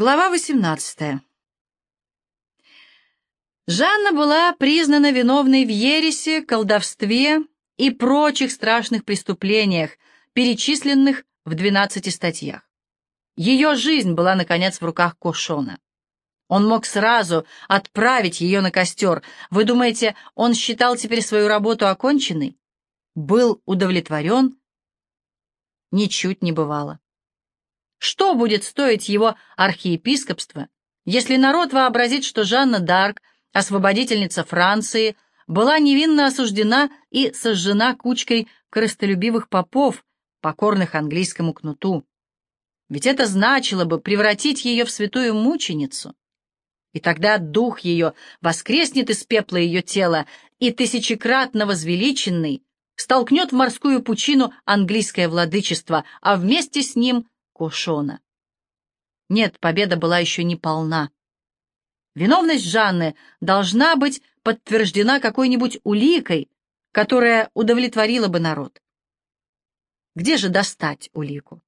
Глава 18. Жанна была признана виновной в ересе, колдовстве и прочих страшных преступлениях, перечисленных в 12 статьях. Ее жизнь была, наконец, в руках Кошона. Он мог сразу отправить ее на костер. Вы думаете, он считал теперь свою работу оконченной? Был удовлетворен? Ничуть не бывало. Что будет стоить его архиепископство, если народ вообразит, что Жанна Д'Арк, освободительница Франции, была невинно осуждена и сожжена кучкой корыстолюбивых попов, покорных английскому кнуту? Ведь это значило бы превратить ее в святую мученицу. И тогда дух ее воскреснет из пепла ее тела и тысячекратно возвеличенный столкнет в морскую пучину английское владычество, а вместе с ним Кошона. Нет, победа была еще не полна. Виновность Жанны должна быть подтверждена какой-нибудь уликой, которая удовлетворила бы народ. Где же достать улику?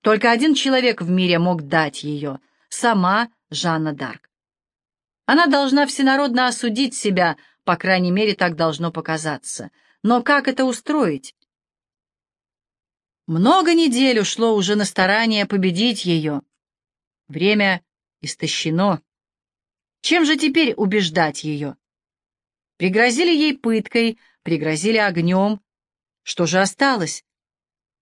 Только один человек в мире мог дать ее — сама Жанна Дарк. Она должна всенародно осудить себя, по крайней мере, так должно показаться. Но как это устроить? Много недель ушло уже на старание победить ее. Время истощено. Чем же теперь убеждать ее? Пригрозили ей пыткой, пригрозили огнем. Что же осталось?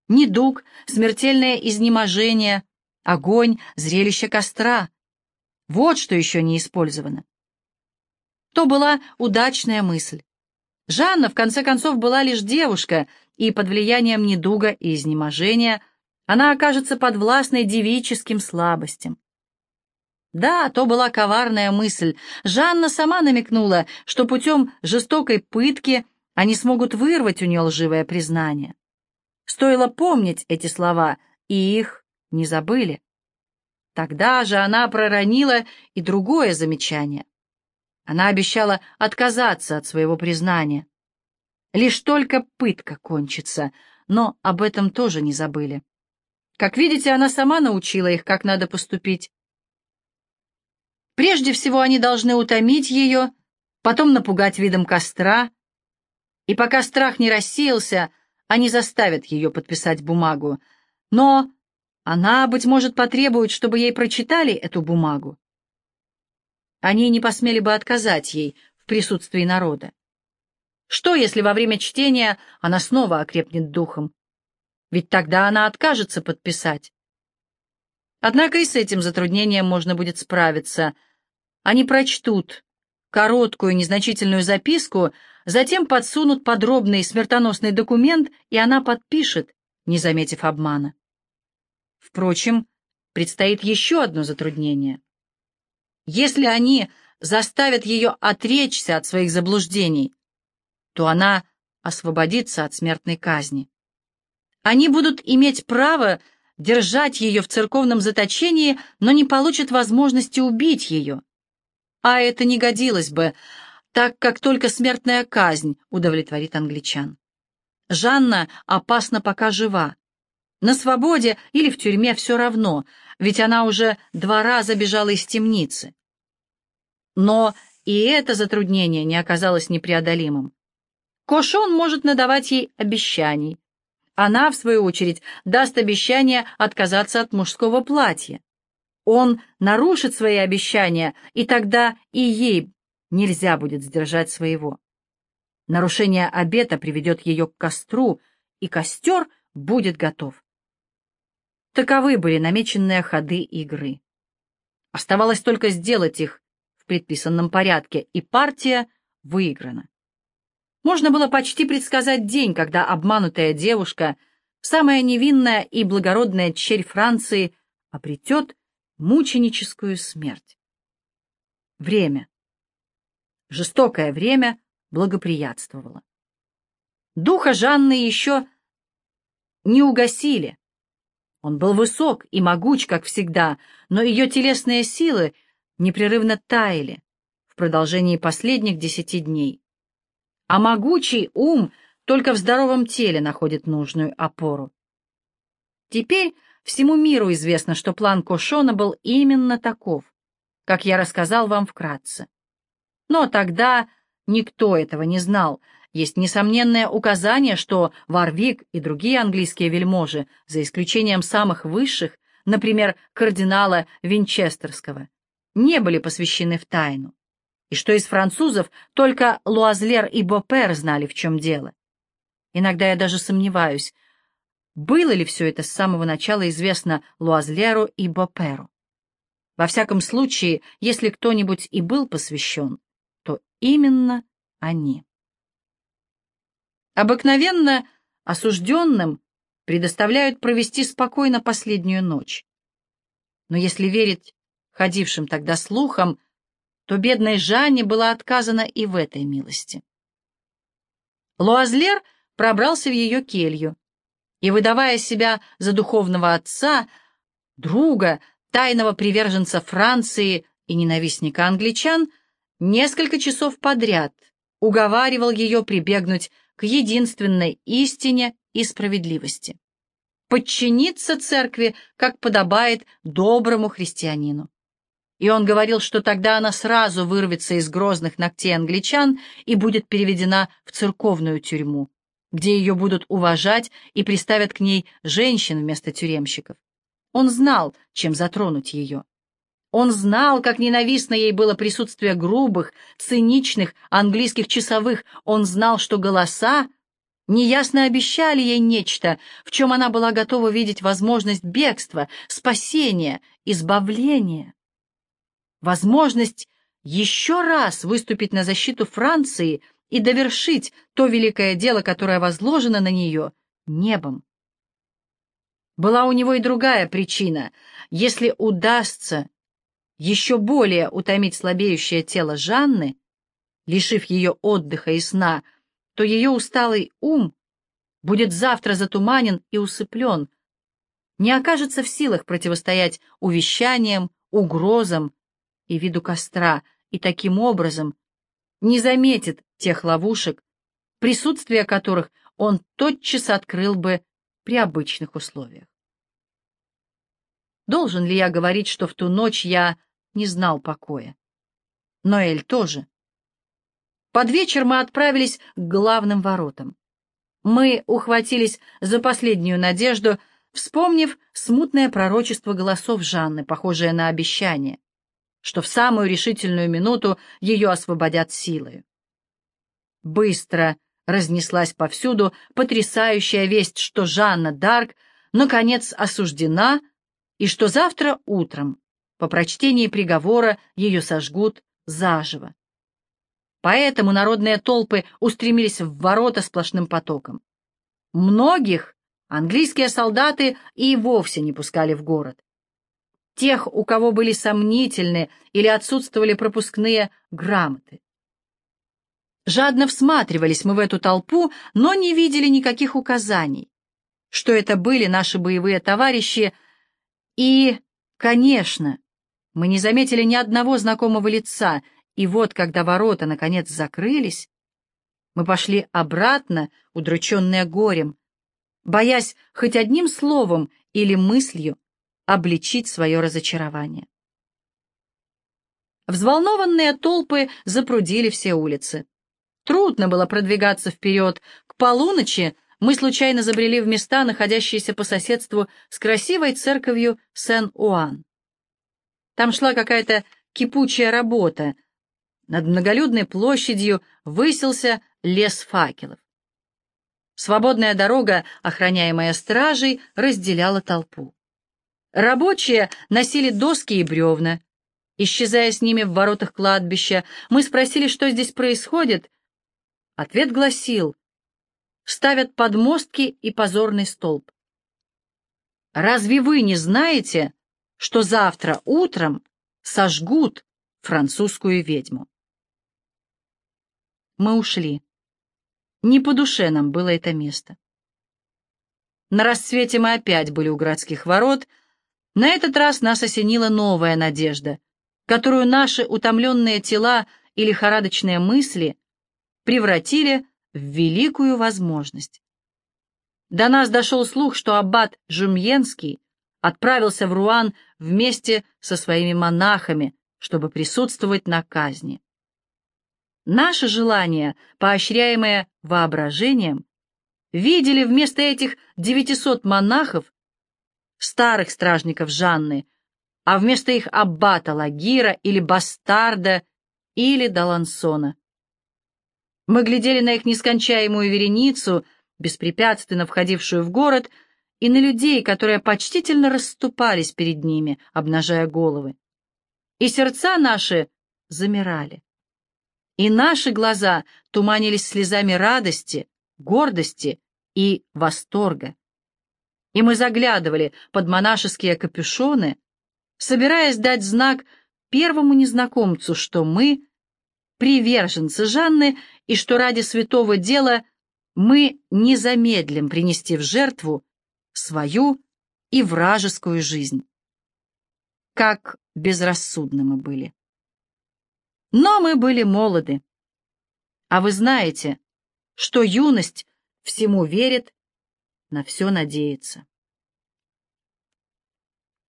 Недуг, смертельное изнеможение, огонь, зрелище костра. Вот что еще не использовано. То была удачная мысль. Жанна, в конце концов, была лишь девушка, и под влиянием недуга и изнеможения она окажется подвластной девическим слабостям. Да, то была коварная мысль. Жанна сама намекнула, что путем жестокой пытки они смогут вырвать у нее лживое признание. Стоило помнить эти слова, и их не забыли. Тогда же она проронила и другое замечание. Она обещала отказаться от своего признания. Лишь только пытка кончится, но об этом тоже не забыли. Как видите, она сама научила их, как надо поступить. Прежде всего они должны утомить ее, потом напугать видом костра, и пока страх не рассеялся, они заставят ее подписать бумагу. Но она, быть может, потребует, чтобы ей прочитали эту бумагу. Они не посмели бы отказать ей в присутствии народа. Что, если во время чтения она снова окрепнет духом? Ведь тогда она откажется подписать. Однако и с этим затруднением можно будет справиться. Они прочтут короткую незначительную записку, затем подсунут подробный смертоносный документ, и она подпишет, не заметив обмана. Впрочем, предстоит еще одно затруднение. Если они заставят ее отречься от своих заблуждений, то она освободится от смертной казни. Они будут иметь право держать ее в церковном заточении, но не получат возможности убить ее. А это не годилось бы, так как только смертная казнь удовлетворит англичан. Жанна опасна пока жива. На свободе или в тюрьме все равно, ведь она уже два раза бежала из темницы. Но и это затруднение не оказалось непреодолимым. Кошон может надавать ей обещаний. Она, в свою очередь, даст обещание отказаться от мужского платья. Он нарушит свои обещания, и тогда и ей нельзя будет сдержать своего. Нарушение обета приведет ее к костру, и костер будет готов. Таковы были намеченные ходы игры. Оставалось только сделать их предписанном порядке, и партия выиграна. Можно было почти предсказать день, когда обманутая девушка, самая невинная и благородная черь Франции, обретет мученическую смерть. Время. Жестокое время благоприятствовало. Духа Жанны еще не угасили. Он был высок и могуч, как всегда, но ее телесные силы непрерывно таяли в продолжении последних десяти дней а могучий ум только в здоровом теле находит нужную опору. Теперь всему миру известно, что план Кошона был именно таков, как я рассказал вам вкратце. Но тогда никто этого не знал. Есть несомненное указание, что Варвик и другие английские вельможи, за исключением самых высших, например, кардинала Винчестерского, не были посвящены в тайну, и что из французов только Луазлер и Бопер знали, в чем дело. Иногда я даже сомневаюсь, было ли все это с самого начала известно Луазлеру и Боперу. Во всяком случае, если кто-нибудь и был посвящен, то именно они. Обыкновенно осужденным предоставляют провести спокойно последнюю ночь. Но если верить ходившим тогда слухам, то бедной Жанне была отказана и в этой милости. Луазлер пробрался в ее келью и, выдавая себя за духовного отца, друга, тайного приверженца Франции и ненавистника англичан, несколько часов подряд уговаривал ее прибегнуть к единственной истине и справедливости. Подчиниться церкви, как подобает доброму христианину. И он говорил, что тогда она сразу вырвется из грозных ногтей англичан и будет переведена в церковную тюрьму, где ее будут уважать и приставят к ней женщин вместо тюремщиков. Он знал, чем затронуть ее. Он знал, как ненавистно ей было присутствие грубых, циничных английских часовых. Он знал, что голоса неясно обещали ей нечто, в чем она была готова видеть возможность бегства, спасения, избавления. Возможность еще раз выступить на защиту Франции и довершить то великое дело, которое возложено на нее небом. Была у него и другая причина. Если удастся еще более утомить слабеющее тело Жанны, лишив ее отдыха и сна, то ее усталый ум будет завтра затуманен и усыплен, не окажется в силах противостоять увещаниям, угрозам и виду костра, и таким образом не заметит тех ловушек, присутствие которых он тотчас открыл бы при обычных условиях. Должен ли я говорить, что в ту ночь я не знал покоя. Ноэль тоже. Под вечер мы отправились к главным воротам. Мы ухватились за последнюю надежду, вспомнив смутное пророчество голосов Жанны, похожее на обещание, что в самую решительную минуту ее освободят силой. Быстро разнеслась повсюду потрясающая весть, что Жанна Дарк наконец осуждена и что завтра утром по прочтении приговора ее сожгут заживо. Поэтому народные толпы устремились в ворота сплошным потоком. Многих английские солдаты и вовсе не пускали в город. Тех, у кого были сомнительны или отсутствовали пропускные грамоты. Жадно всматривались мы в эту толпу, но не видели никаких указаний, что это были наши боевые товарищи, и, конечно, мы не заметили ни одного знакомого лица, и вот, когда ворота наконец закрылись, мы пошли обратно, удрученные горем, боясь хоть одним словом или мыслью обличить свое разочарование. Взволнованные толпы запрудили все улицы. Трудно было продвигаться вперед. К полуночи мы случайно забрели в места, находящиеся по соседству с красивой церковью Сен-Уан. Там шла какая-то кипучая работа. Над многолюдной площадью высился лес факелов. Свободная дорога, охраняемая стражей, разделяла толпу. Рабочие носили доски и бревна. Исчезая с ними в воротах кладбища, мы спросили, что здесь происходит. Ответ гласил, ставят подмостки и позорный столб. Разве вы не знаете, что завтра утром сожгут французскую ведьму. Мы ушли. Не по душе нам было это место. На рассвете мы опять были у городских ворот. На этот раз нас осенила новая надежда, которую наши утомленные тела и лихорадочные мысли превратили в великую возможность. До нас дошел слух, что аббат Жумьенский отправился в Руан вместе со своими монахами, чтобы присутствовать на казни. Наше желание, поощряемое воображением, видели вместо этих 900 монахов, старых стражников Жанны, а вместо их аббата Лагира или бастарда или Далансона. Мы глядели на их нескончаемую вереницу, беспрепятственно входившую в город, и на людей, которые почтительно расступались перед ними, обнажая головы. И сердца наши замирали. И наши глаза туманились слезами радости, гордости и восторга. И мы заглядывали под монашеские капюшоны, собираясь дать знак первому незнакомцу, что мы приверженцы Жанны и что ради святого дела мы не замедлим принести в жертву свою и вражескую жизнь. Как безрассудны мы были. Но мы были молоды. А вы знаете, что юность всему верит, на все надеется.